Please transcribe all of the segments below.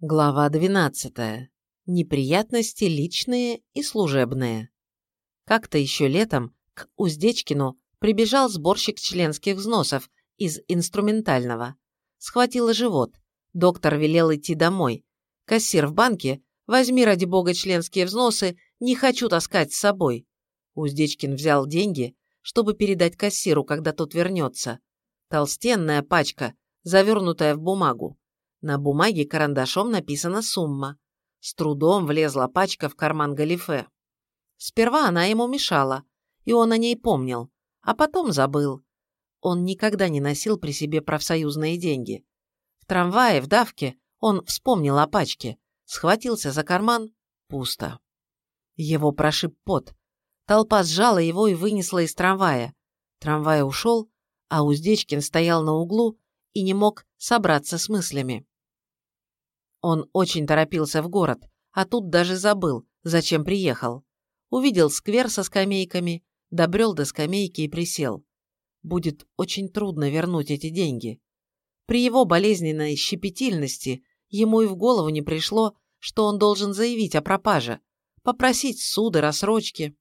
Глава 12. Неприятности личные и служебные. Как-то еще летом к Уздечкину прибежал сборщик членских взносов из инструментального. Схватило живот. Доктор велел идти домой. Кассир в банке, возьми ради бога членские взносы, не хочу таскать с собой. Уздечкин взял деньги, чтобы передать кассиру, когда тот вернется. Толстенная пачка, завернутая в бумагу. На бумаге карандашом написана сумма. С трудом влезла пачка в карман галифе. Сперва она ему мешала, и он о ней помнил, а потом забыл. Он никогда не носил при себе профсоюзные деньги. В трамвае, в давке, он вспомнил о пачке, схватился за карман – пусто. Его прошиб пот. Толпа сжала его и вынесла из трамвая. Трамвай ушел, а Уздечкин стоял на углу и не мог собраться с мыслями. Он очень торопился в город, а тут даже забыл, зачем приехал. Увидел сквер со скамейками, добрел до скамейки и присел. Будет очень трудно вернуть эти деньги. При его болезненной щепетильности ему и в голову не пришло, что он должен заявить о пропаже, попросить суды, рассрочки.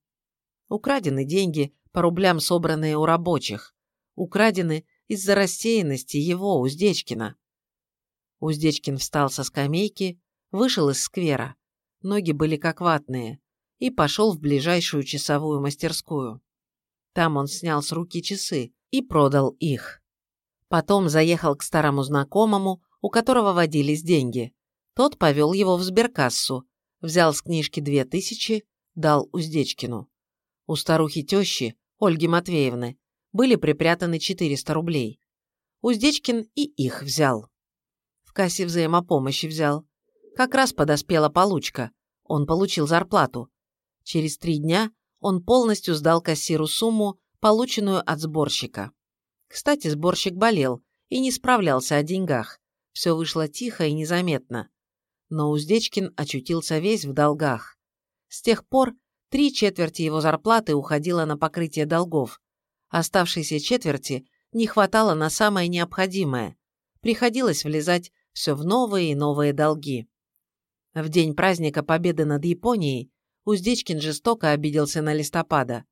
Украдены деньги, по рублям собранные у рабочих. Украдены из-за рассеянности его, Уздечкина. Уздечкин встал со скамейки, вышел из сквера, ноги были как ватные, и пошел в ближайшую часовую мастерскую. Там он снял с руки часы и продал их. Потом заехал к старому знакомому, у которого водились деньги. Тот повел его в сберкассу, взял с книжки две тысячи, дал Уздечкину. У старухи тещи, Ольги Матвеевны, были припрятаны 400 рублей. Уздечкин и их взял кассе взаимопомощи взял. Как раз подоспела получка. Он получил зарплату. Через три дня он полностью сдал кассиру сумму, полученную от сборщика. Кстати, сборщик болел и не справлялся о деньгах. Все вышло тихо и незаметно. Но Уздечкин очутился весь в долгах. С тех пор три четверти его зарплаты уходило на покрытие долгов. Оставшейся четверти не хватало на самое необходимое. Приходилось влезать все в новые и новые долги. В день праздника Победы над Японией Уздечкин жестоко обиделся на листопада.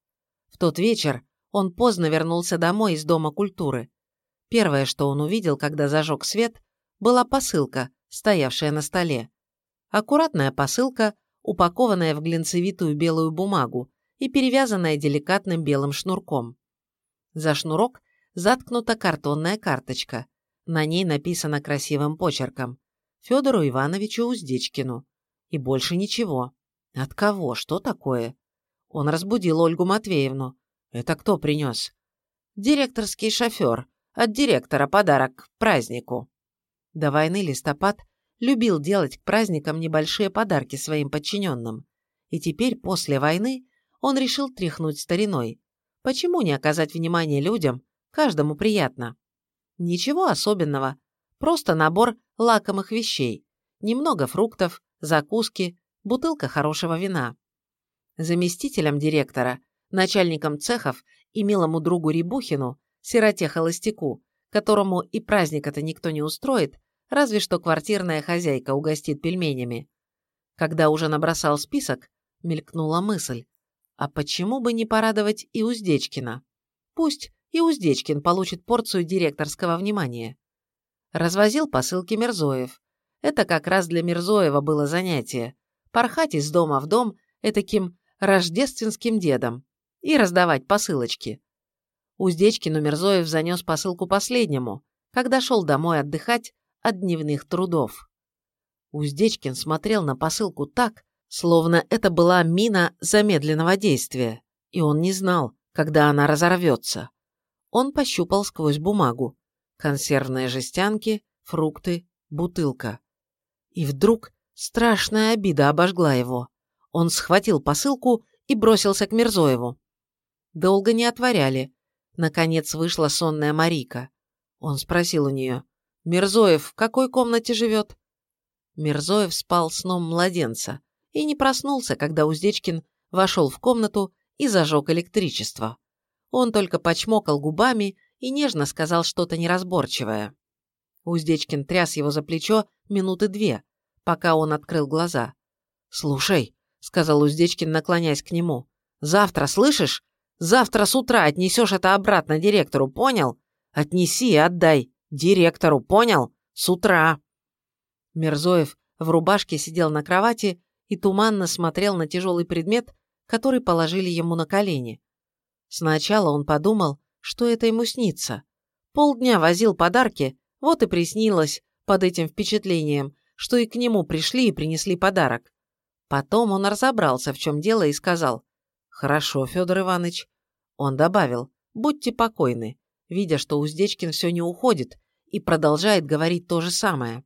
В тот вечер он поздно вернулся домой из Дома культуры. Первое, что он увидел, когда зажег свет, была посылка, стоявшая на столе. Аккуратная посылка, упакованная в глинцевитую белую бумагу и перевязанная деликатным белым шнурком. За шнурок заткнута картонная карточка. На ней написано красивым почерком «Федору Ивановичу Уздечкину». И больше ничего. От кого? Что такое? Он разбудил Ольгу Матвеевну. Это кто принес? Директорский шофер. От директора подарок к празднику. До войны листопад любил делать к праздникам небольшие подарки своим подчиненным. И теперь, после войны, он решил тряхнуть стариной. Почему не оказать внимание людям? Каждому приятно. Ничего особенного, просто набор лакомых вещей, немного фруктов, закуски, бутылка хорошего вина. Заместителем директора, начальником цехов и милому другу Рябухину, сироте-холостяку, которому и праздника-то никто не устроит, разве что квартирная хозяйка угостит пельменями. Когда уже набросал список, мелькнула мысль, а почему бы не порадовать и Уздечкина? Пусть и Уздечкин получит порцию директорского внимания. Развозил посылки Мирзоев. Это как раз для Мирзоева было занятие. Порхать из дома в дом этаким рождественским дедом и раздавать посылочки. Уздечкину Мирзоев занес посылку последнему, когда шел домой отдыхать от дневных трудов. Уздечкин смотрел на посылку так, словно это была мина замедленного действия, и он не знал, когда она разорвется. Он пощупал сквозь бумагу. Консервные жестянки, фрукты, бутылка. И вдруг страшная обида обожгла его. Он схватил посылку и бросился к Мирзоеву. Долго не отворяли. Наконец вышла сонная Марика. Он спросил у нее, «Мирзоев в какой комнате живет?» Мирзоев спал сном младенца и не проснулся, когда Уздечкин вошел в комнату и зажег электричество. Он только почмокал губами и нежно сказал что-то неразборчивое. Уздечкин тряс его за плечо минуты две, пока он открыл глаза. «Слушай», — сказал Уздечкин, наклоняясь к нему, — «завтра, слышишь? Завтра с утра отнесешь это обратно директору, понял? Отнеси и отдай. Директору, понял? С утра». Мерзоев в рубашке сидел на кровати и туманно смотрел на тяжелый предмет, который положили ему на колени. Сначала он подумал, что это ему снится. Полдня возил подарки, вот и приснилось под этим впечатлением, что и к нему пришли и принесли подарок. Потом он разобрался, в чем дело, и сказал «Хорошо, Федор Иванович». Он добавил «Будьте покойны», видя, что Уздечкин все не уходит и продолжает говорить то же самое.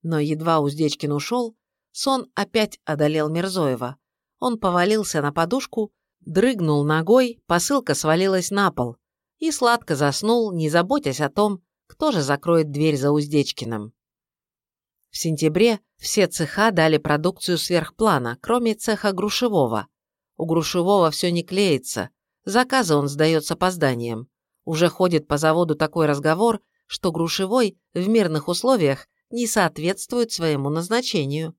Но едва Уздечкин ушел, сон опять одолел Мирзоева. Он повалился на подушку, дрыгнул ногой, посылка свалилась на пол и сладко заснул, не заботясь о том, кто же закроет дверь за Уздечкиным. В сентябре все цеха дали продукцию сверхплана, кроме цеха Грушевого. У Грушевого все не клеится, заказы он сдает с опозданием. Уже ходит по заводу такой разговор, что Грушевой в мирных условиях не соответствует своему назначению.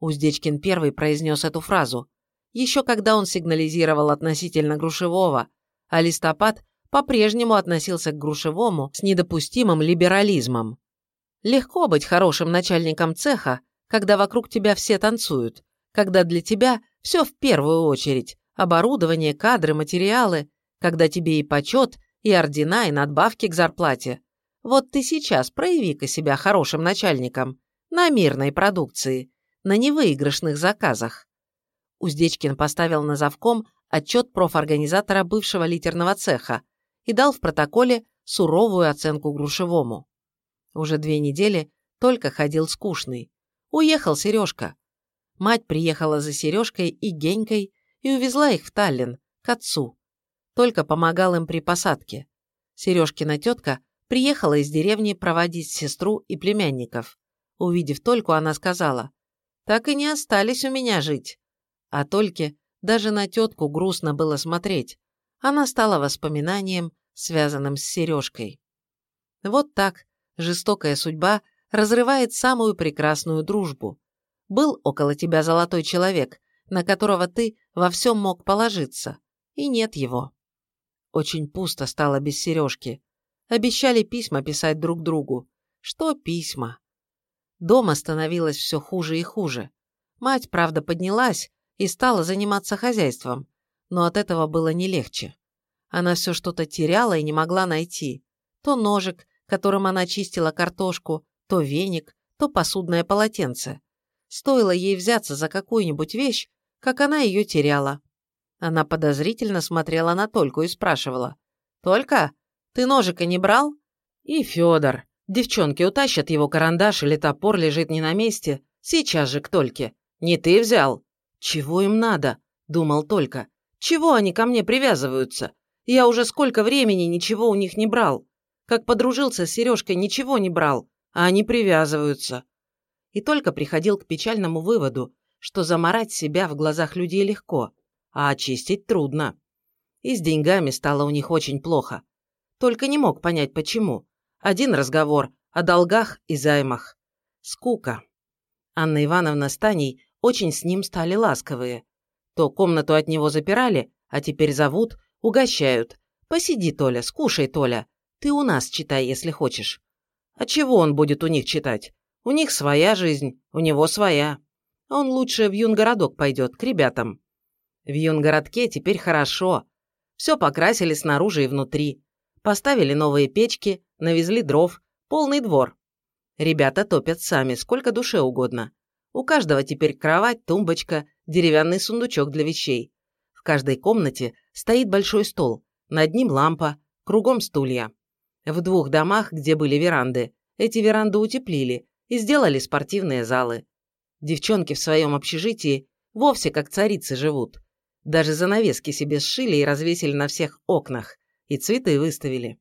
Уздечкин первый произнес эту фразу, еще когда он сигнализировал относительно Грушевого, а Листопад по-прежнему относился к Грушевому с недопустимым либерализмом. Легко быть хорошим начальником цеха, когда вокруг тебя все танцуют, когда для тебя все в первую очередь – оборудование, кадры, материалы, когда тебе и почет, и ордена, и надбавки к зарплате. Вот ты сейчас прояви-ка себя хорошим начальником на мирной продукции, на невыигрышных заказах. Уздечкин поставил на завком отчет профорганизатора бывшего литерного цеха и дал в протоколе суровую оценку Грушевому. Уже две недели только ходил скучный. Уехал Сережка. Мать приехала за Сережкой и Генькой и увезла их в Таллин, к отцу. Только помогал им при посадке. Сережкина тетка приехала из деревни проводить сестру и племянников. Увидев Тольку, она сказала, «Так и не остались у меня жить». А Тольке даже на тетку грустно было смотреть. Она стала воспоминанием, связанным с Сережкой. Вот так жестокая судьба разрывает самую прекрасную дружбу. Был около тебя золотой человек, на которого ты во всем мог положиться, и нет его. Очень пусто стало без Сережки. Обещали письма писать друг другу. Что письма? Дома становилось все хуже и хуже. Мать, правда, поднялась и стала заниматься хозяйством, но от этого было не легче. Она все что-то теряла и не могла найти. То ножик, которым она чистила картошку, то веник, то посудное полотенце. Стоило ей взяться за какую-нибудь вещь, как она ее теряла. Она подозрительно смотрела на Тольку и спрашивала. «Только? Ты ножика не брал?» «И Федор. Девчонки утащат его карандаш или топор лежит не на месте. Сейчас же к Тольке. Не ты взял?» «Чего им надо?» – думал Толька. «Чего они ко мне привязываются? Я уже сколько времени ничего у них не брал. Как подружился с Сережкой, ничего не брал, а они привязываются». И только приходил к печальному выводу, что заморать себя в глазах людей легко, а очистить трудно. И с деньгами стало у них очень плохо. Только не мог понять, почему. Один разговор о долгах и займах. Скука. Анна Ивановна с Таней очень с ним стали ласковые. То комнату от него запирали, а теперь зовут, угощают. «Посиди, Толя, скушай, Толя. Ты у нас читай, если хочешь». А чего он будет у них читать? У них своя жизнь, у него своя. Он лучше в юнгородок пойдет, к ребятам. В юнгородке теперь хорошо. Все покрасили снаружи и внутри. Поставили новые печки, навезли дров, полный двор. Ребята топят сами, сколько душе угодно. У каждого теперь кровать, тумбочка, деревянный сундучок для вещей. В каждой комнате стоит большой стол, над ним лампа, кругом стулья. В двух домах, где были веранды, эти веранды утеплили и сделали спортивные залы. Девчонки в своем общежитии вовсе как царицы живут. Даже занавески себе сшили и развесили на всех окнах, и цветы выставили.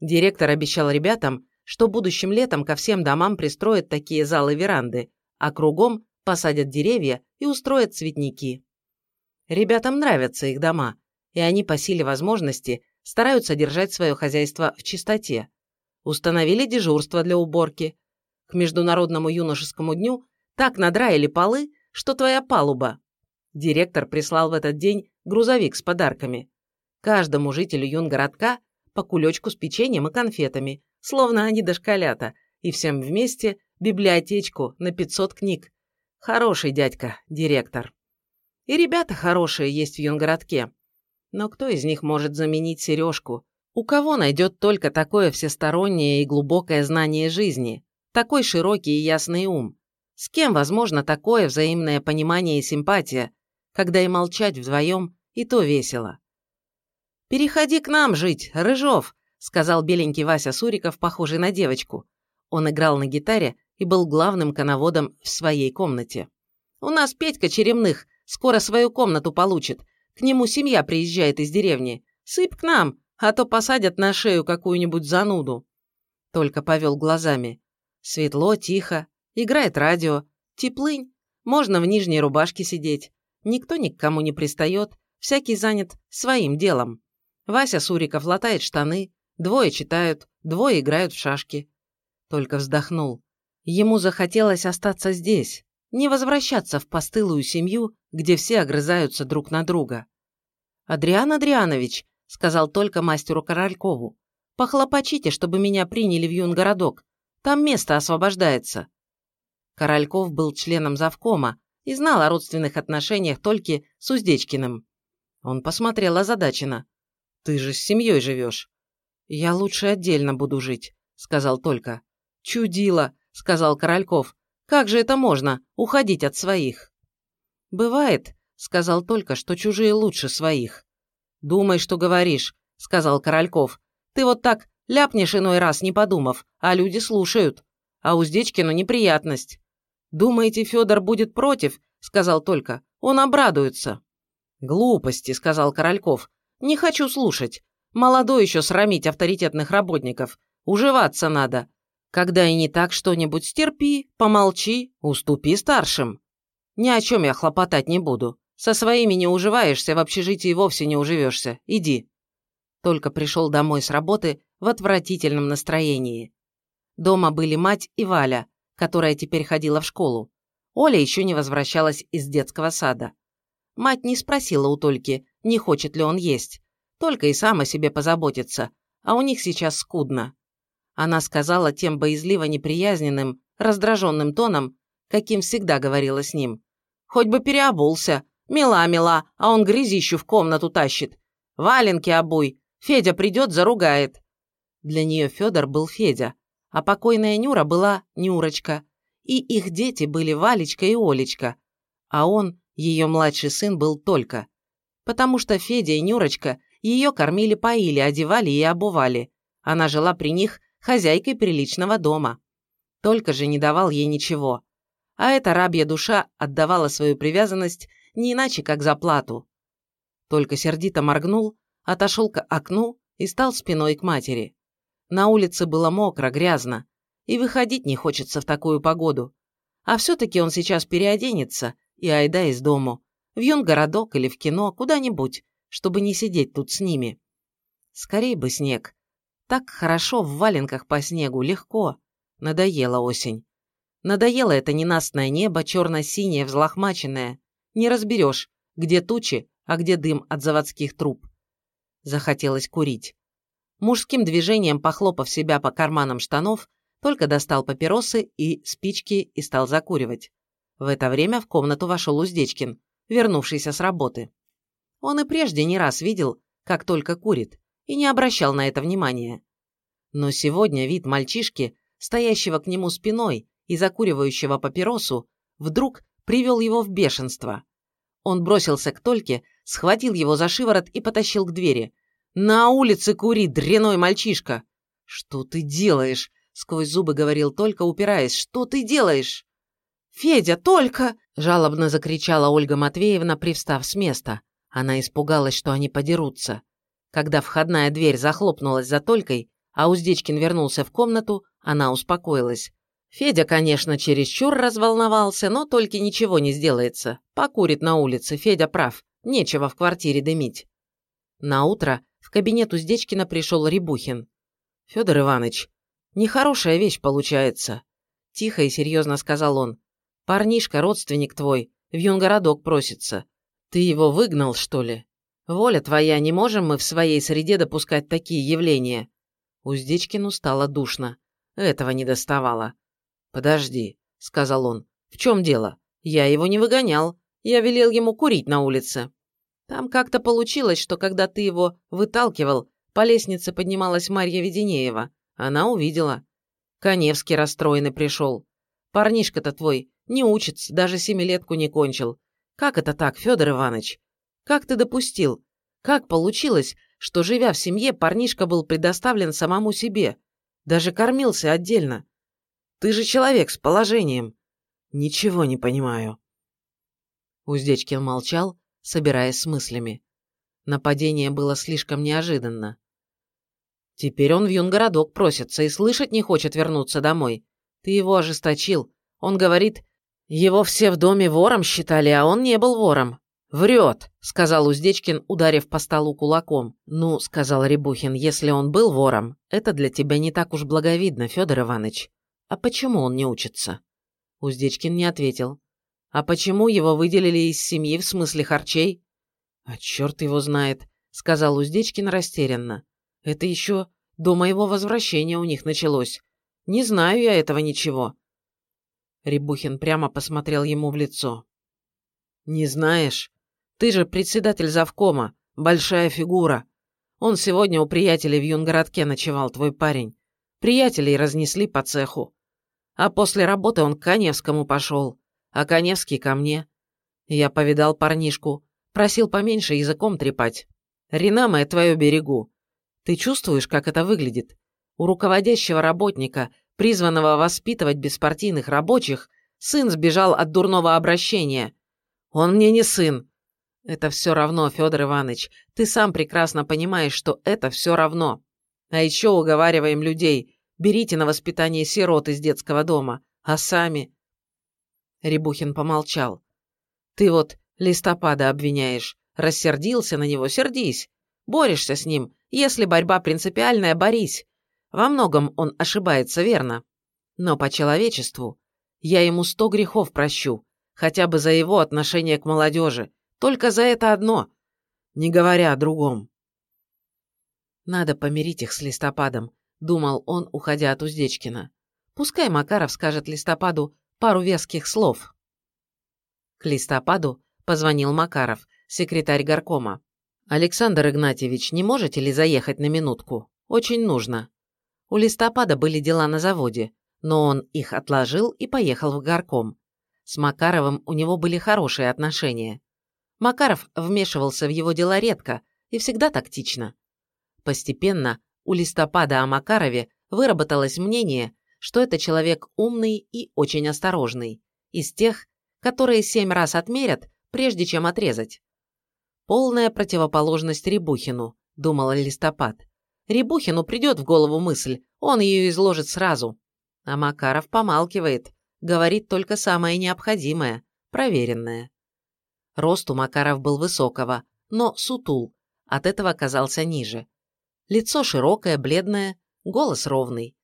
Директор обещал ребятам, что будущим летом ко всем домам пристроят такие залы-веранды, а кругом посадят деревья и устроят цветники. Ребятам нравятся их дома, и они по силе возможности стараются держать свое хозяйство в чистоте. Установили дежурство для уборки. К Международному юношескому дню Так надраили полы, что твоя палуба. Директор прислал в этот день грузовик с подарками. Каждому жителю юнгородка по кулечку с печеньем и конфетами, словно они дошколята, и всем вместе библиотечку на 500 книг. Хороший дядька, директор. И ребята хорошие есть в юнгородке. Но кто из них может заменить Сережку? У кого найдет только такое всестороннее и глубокое знание жизни? Такой широкий и ясный ум? С кем возможно такое взаимное понимание и симпатия, когда и молчать вдвоем, и то весело? «Переходи к нам жить, Рыжов», — сказал беленький Вася Суриков, похожий на девочку. Он играл на гитаре и был главным коноводом в своей комнате. «У нас Петька Черемных скоро свою комнату получит. К нему семья приезжает из деревни. Сыпь к нам, а то посадят на шею какую-нибудь зануду». Только повел глазами. Светло, тихо, играет радио, теплынь, можно в нижней рубашке сидеть. Никто ни к кому не пристает, всякий занят своим делом. Вася Суриков латает штаны, двое читают, двое играют в шашки. Только вздохнул. Ему захотелось остаться здесь, не возвращаться в постылую семью, где все огрызаются друг на друга. «Адриан Адрианович», — сказал только мастеру Королькову, «похлопочите, чтобы меня приняли в юнгородок. Там место освобождается». Корольков был членом завкома и знал о родственных отношениях только с Уздечкиным. Он посмотрел озадаченно. Ты же с семьей живешь. Я лучше отдельно буду жить, сказал только. Чудило, сказал Корольков. Как же это можно, уходить от своих? Бывает, сказал только, что чужие лучше своих. Думай, что говоришь, сказал Корольков. Ты вот так ляпнешь иной раз, не подумав, а люди слушают. А Уздечкину неприятность. Думаете, Федор будет против? сказал только. Он обрадуется. Глупости, сказал Корольков. Не хочу слушать. Молодой еще срамить авторитетных работников. Уживаться надо. Когда и не так что-нибудь стерпи, помолчи, уступи старшим. Ни о чем я хлопотать не буду. Со своими не уживаешься, в общежитии вовсе не уживешься. Иди. Только пришел домой с работы в отвратительном настроении. Дома были мать и Валя, которая теперь ходила в школу. Оля еще не возвращалась из детского сада. Мать не спросила у Тольки, не хочет ли он есть. Только и сам о себе позаботится, а у них сейчас скудно. Она сказала тем боязливо неприязненным, раздраженным тоном, каким всегда говорила с ним. «Хоть бы переобулся. Мила-мила, а он грязищу в комнату тащит. Валенки обуй. Федя придет, заругает». Для нее Федор был Федя, а покойная Нюра была Нюрочка. И их дети были Валечка и Олечка. А он ее младший сын был только. Потому что Федя и Нюрочка ее кормили-поили, одевали и обували. Она жила при них хозяйкой приличного дома. Только же не давал ей ничего. А эта рабья душа отдавала свою привязанность не иначе, как за плату. Только сердито моргнул, отошел к окну и стал спиной к матери. На улице было мокро, грязно, и выходить не хочется в такую погоду. А все-таки он сейчас переоденется и айда из дому, в юнгородок или в кино, куда-нибудь, чтобы не сидеть тут с ними. Скорей бы снег. Так хорошо в валенках по снегу, легко. Надоела осень. Надоело это ненастное небо, черно-синее, взлохмаченное. Не разберешь, где тучи, а где дым от заводских труб. Захотелось курить. Мужским движением, похлопав себя по карманам штанов, только достал папиросы и спички и стал закуривать. В это время в комнату вошел Уздечкин, вернувшийся с работы. Он и прежде не раз видел, как только курит, и не обращал на это внимания. Но сегодня вид мальчишки, стоящего к нему спиной и закуривающего папиросу, вдруг привел его в бешенство. Он бросился к Тольке, схватил его за шиворот и потащил к двери. «На улице кури, дряной мальчишка!» «Что ты делаешь?» — сквозь зубы говорил Толька, упираясь. «Что ты делаешь?» «Федя, только!» – жалобно закричала Ольга Матвеевна, привстав с места. Она испугалась, что они подерутся. Когда входная дверь захлопнулась за Толькой, а Уздечкин вернулся в комнату, она успокоилась. Федя, конечно, чересчур разволновался, но только ничего не сделается. Покурит на улице, Федя прав, нечего в квартире дымить. На утро в кабинет Уздечкина пришел Рябухин. «Федор Иванович, нехорошая вещь получается», – тихо и серьезно сказал он. Парнишка, родственник твой, в юнгородок просится. Ты его выгнал, что ли? Воля твоя, не можем мы в своей среде допускать такие явления. Уздечкину стало душно. Этого не доставало. «Подожди», — сказал он. «В чем дело? Я его не выгонял. Я велел ему курить на улице. Там как-то получилось, что когда ты его выталкивал, по лестнице поднималась Марья Веденеева. Она увидела. Коневский расстроенный пришел. Парнишка-то твой не учится, даже семилетку не кончил. Как это так, Федор Иванович? Как ты допустил? Как получилось, что, живя в семье, парнишка был предоставлен самому себе? Даже кормился отдельно. Ты же человек с положением. Ничего не понимаю. Уздечкин молчал, собираясь с мыслями. Нападение было слишком неожиданно. Теперь он в юнгородок просится и слышать не хочет вернуться домой. Ты его ожесточил. Он говорит, его все в доме вором считали, а он не был вором. «Врет», — сказал Уздечкин, ударив по столу кулаком. «Ну», — сказал Рябухин, — «если он был вором, это для тебя не так уж благовидно, Федор Иванович. А почему он не учится?» Уздечкин не ответил. «А почему его выделили из семьи в смысле харчей?» «А черт его знает», — сказал Уздечкин растерянно. «Это еще до моего возвращения у них началось. Не знаю я этого ничего». Рябухин прямо посмотрел ему в лицо. «Не знаешь? Ты же председатель завкома, большая фигура. Он сегодня у приятелей в юнгородке ночевал, твой парень. Приятелей разнесли по цеху. А после работы он к Коневскому пошел, а Коневский ко мне. Я повидал парнишку, просил поменьше языком трепать. Ренамо я твою берегу. Ты чувствуешь, как это выглядит? У руководящего работника, призванного воспитывать беспартийных рабочих, сын сбежал от дурного обращения. Он мне не сын. Это все равно, Федор Иванович. Ты сам прекрасно понимаешь, что это все равно. А еще уговариваем людей, Берите на воспитание сирот из детского дома. А сами...» Рябухин помолчал. «Ты вот листопада обвиняешь. Рассердился на него, сердись. Борешься с ним. Если борьба принципиальная, борись. Во многом он ошибается, верно. Но по человечеству я ему сто грехов прощу, хотя бы за его отношение к молодежи. Только за это одно, не говоря о другом. Надо помирить их с листопадом, — думал он, уходя от Уздечкина. «Пускай Макаров скажет Листопаду пару веских слов». К Листопаду позвонил Макаров, секретарь горкома. «Александр Игнатьевич, не можете ли заехать на минутку? Очень нужно». У Листопада были дела на заводе, но он их отложил и поехал в горком. С Макаровым у него были хорошие отношения. Макаров вмешивался в его дела редко и всегда тактично. Постепенно у листопада о Макарове выработалось мнение, что это человек умный и очень осторожный, из тех, которые семь раз отмерят, прежде чем отрезать. Полная противоположность Рябухину, думала листопад. Рябухину придет в голову мысль, он ее изложит сразу. А Макаров помалкивает, говорит только самое необходимое, проверенное. Рост у Макаров был высокого, но сутул, от этого оказался ниже. Лицо широкое, бледное, голос ровный.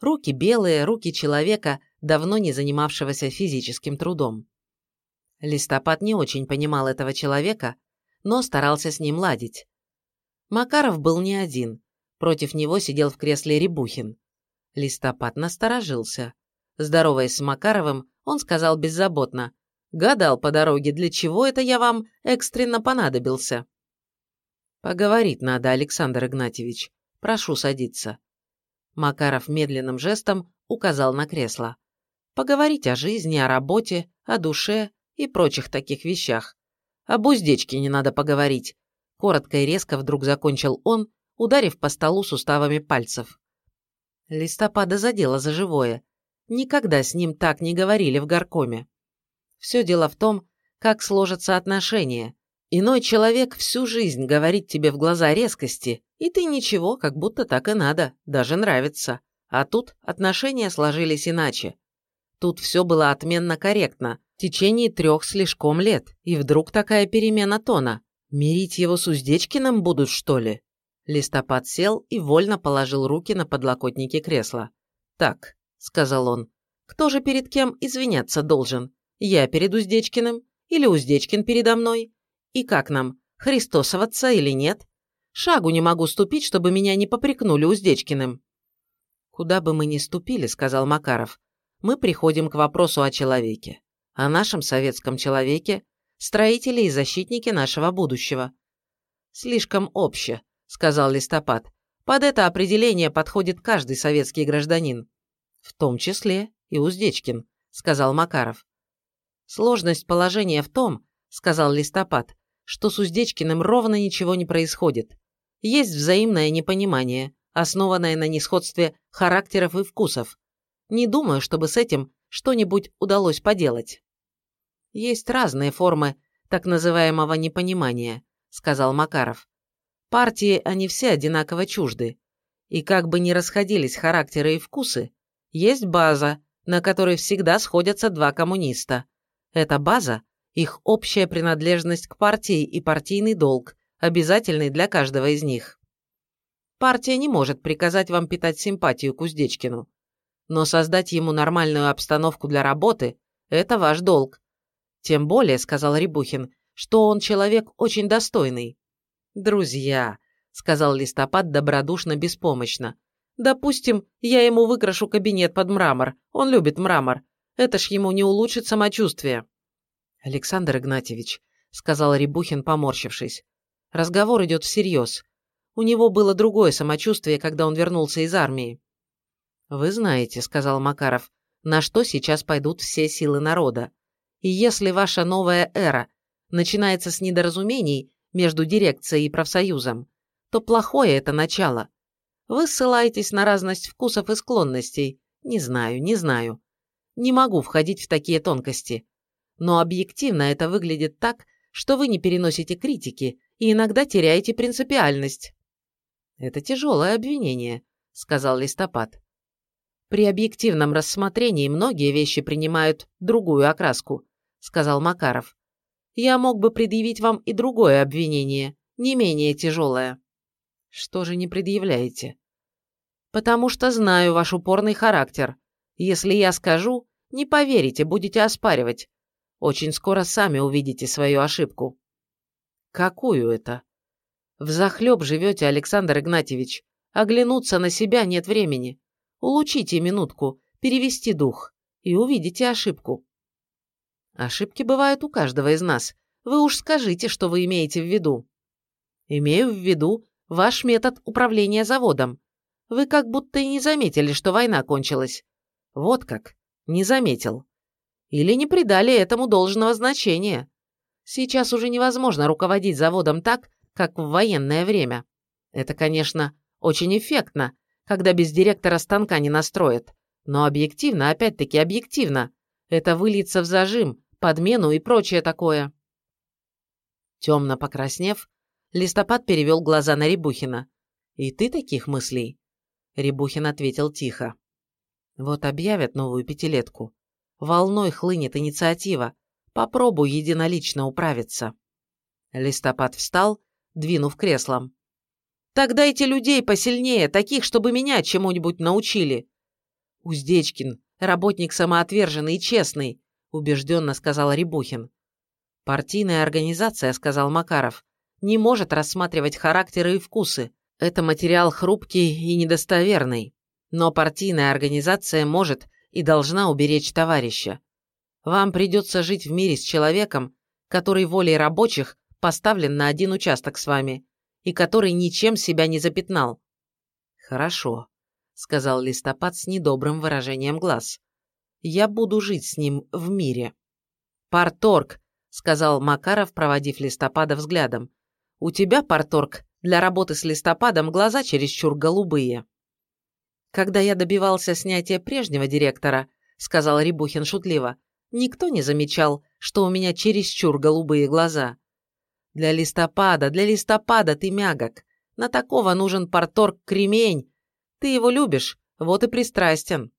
Руки белые, руки человека, давно не занимавшегося физическим трудом. Листопад не очень понимал этого человека, но старался с ним ладить. Макаров был не один. Против него сидел в кресле Рябухин. Листопад насторожился. Здороваясь с Макаровым, он сказал беззаботно. «Гадал по дороге, для чего это я вам экстренно понадобился?» «Поговорить надо, Александр Игнатьевич. Прошу садиться». Макаров медленным жестом указал на кресло. «Поговорить о жизни, о работе, о душе и прочих таких вещах. Об уздечке не надо поговорить». Коротко и резко вдруг закончил он, ударив по столу суставами пальцев. Листопада задела за живое. Никогда с ним так не говорили в горкоме. Все дело в том, как сложатся отношения, Иной человек всю жизнь говорит тебе в глаза резкости, и ты ничего, как будто так и надо, даже нравится. А тут отношения сложились иначе. Тут все было отменно корректно, в течение трех слишком лет, и вдруг такая перемена тона. Мирить его с Уздечкиным будут, что ли? Листопад сел и вольно положил руки на подлокотники кресла. «Так», — сказал он, — «кто же перед кем извиняться должен? Я перед Уздечкиным или Уздечкин передо мной? И как нам, христосоваться или нет? Шагу не могу ступить, чтобы меня не попрекнули Уздечкиным». «Куда бы мы ни ступили», — сказал Макаров, — «мы приходим к вопросу о человеке, о нашем советском человеке, строителе и защитнике нашего будущего». «Слишком обще», — сказал Листопад. «Под это определение подходит каждый советский гражданин». «В том числе и Уздечкин», — сказал Макаров. «Сложность положения в том», — сказал Листопад, «что с Уздечкиным ровно ничего не происходит. Есть взаимное непонимание, основанное на несходстве характеров и вкусов. Не думаю, чтобы с этим что-нибудь удалось поделать». «Есть разные формы так называемого непонимания», — сказал Макаров. «Партии они все одинаково чужды. И как бы ни расходились характеры и вкусы, есть база, на которой всегда сходятся два коммуниста. Эта база – их общая принадлежность к партии и партийный долг, обязательный для каждого из них. Партия не может приказать вам питать симпатию к Уздечкину. Но создать ему нормальную обстановку для работы – это ваш долг. Тем более, сказал Рябухин, что он человек очень достойный. Друзья, сказал Листопад добродушно-беспомощно, Допустим, я ему выкрашу кабинет под мрамор. Он любит мрамор. Это ж ему не улучшит самочувствие. Александр Игнатьевич, сказал Рябухин, поморщившись. Разговор идет всерьез. У него было другое самочувствие, когда он вернулся из армии. «Вы знаете», — сказал Макаров, — «на что сейчас пойдут все силы народа. И если ваша новая эра начинается с недоразумений между дирекцией и профсоюзом, то плохое это начало. Вы ссылаетесь на разность вкусов и склонностей. Не знаю, не знаю. Не могу входить в такие тонкости. Но объективно это выглядит так, что вы не переносите критики и иногда теряете принципиальность. Это тяжелое обвинение, сказал Листопад. При объективном рассмотрении многие вещи принимают другую окраску, сказал Макаров. Я мог бы предъявить вам и другое обвинение, не менее тяжелое. Что же не предъявляете? Потому что знаю ваш упорный характер. Если я скажу, не поверите, будете оспаривать. Очень скоро сами увидите свою ошибку. Какую это? Взахлеб живете, Александр Игнатьевич. Оглянуться на себя нет времени. Улучите минутку, перевести дух, и увидите ошибку. Ошибки бывают у каждого из нас. Вы уж скажите, что вы имеете в виду. Имею в виду ваш метод управления заводом. Вы как будто и не заметили, что война кончилась. Вот как. Не заметил. Или не придали этому должного значения. Сейчас уже невозможно руководить заводом так, как в военное время. Это, конечно, очень эффектно, когда без директора станка не настроят. Но объективно, опять-таки объективно, это выльется в зажим, подмену и прочее такое. Темно покраснев, Листопад перевел глаза на Рябухина. «И ты таких мыслей?» Рябухин ответил тихо. «Вот объявят новую пятилетку. Волной хлынет инициатива. Попробуй единолично управиться». Листопад встал, двинув креслом. «Так дайте людей посильнее, таких, чтобы меня чему-нибудь научили». «Уздечкин, работник самоотверженный и честный», убежденно сказал Рябухин. «Партийная организация», — сказал Макаров, не может рассматривать характеры и вкусы. Это материал хрупкий и недостоверный. Но партийная организация может и должна уберечь товарища. Вам придется жить в мире с человеком, который волей рабочих поставлен на один участок с вами и который ничем себя не запятнал. Хорошо, сказал Листопад с недобрым выражением глаз. Я буду жить с ним в мире. Парторг, сказал Макаров, проводив Листопада взглядом. У тебя, Парторг, для работы с листопадом глаза чересчур голубые. Когда я добивался снятия прежнего директора, сказал Рябухин шутливо, никто не замечал, что у меня чересчур голубые глаза. Для листопада, для листопада ты мягок. На такого нужен Парторг кремень. Ты его любишь, вот и пристрастен.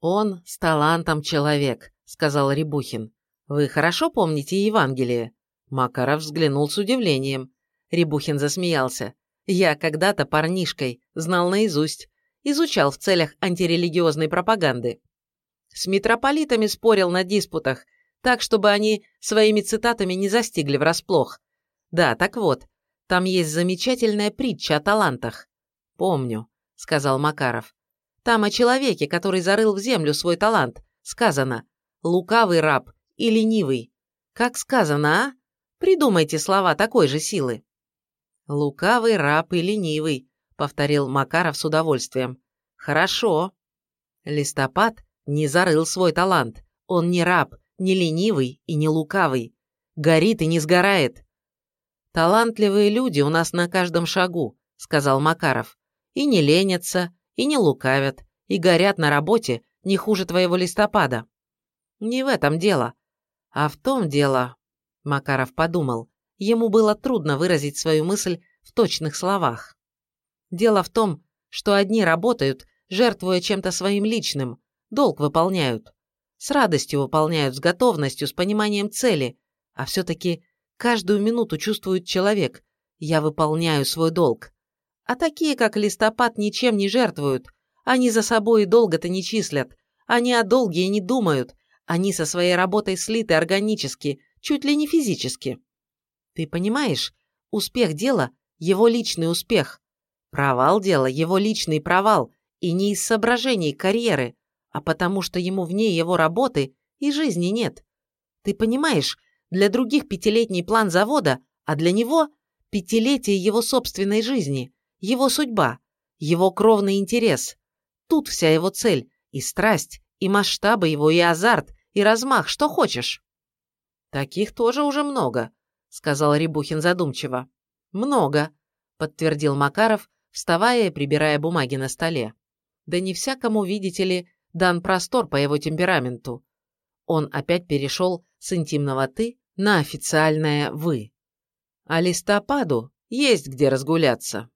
Он с талантом человек, сказал Рябухин. Вы хорошо помните Евангелие? Макаров взглянул с удивлением. Рябухин засмеялся. «Я когда-то парнишкой, знал наизусть, изучал в целях антирелигиозной пропаганды. С митрополитами спорил на диспутах, так, чтобы они своими цитатами не застигли врасплох. Да, так вот, там есть замечательная притча о талантах. Помню, сказал Макаров. Там о человеке, который зарыл в землю свой талант. Сказано «лукавый раб» и «ленивый». Как сказано, а? Придумайте слова такой же силы. «Лукавый раб и ленивый», — повторил Макаров с удовольствием. «Хорошо». Листопад не зарыл свой талант. Он не раб, не ленивый и не лукавый. Горит и не сгорает. «Талантливые люди у нас на каждом шагу», — сказал Макаров. «И не ленятся, и не лукавят, и горят на работе не хуже твоего листопада». «Не в этом дело. А в том дело...» Макаров подумал. Ему было трудно выразить свою мысль в точных словах. Дело в том, что одни работают, жертвуя чем-то своим личным, долг выполняют. С радостью выполняют, с готовностью, с пониманием цели, а все-таки каждую минуту чувствует человек «я выполняю свой долг». А такие, как листопад, ничем не жертвуют, они за собой и долго-то не числят, они о долге и не думают, они со своей работой слиты органически, чуть ли не физически. Ты понимаешь, успех дела – его личный успех. Провал дела – его личный провал, и не из соображений карьеры, а потому что ему вне его работы и жизни нет. Ты понимаешь, для других пятилетний план завода, а для него – пятилетие его собственной жизни, его судьба, его кровный интерес. Тут вся его цель, и страсть, и масштабы его, и азарт, и размах, что хочешь. Таких тоже уже много, сказал Рябухин задумчиво. Много, подтвердил Макаров, вставая и прибирая бумаги на столе. Да не всякому, видите ли, дан простор по его темпераменту. Он опять перешел с интимного «ты» на официальное «вы». А листопаду есть где разгуляться.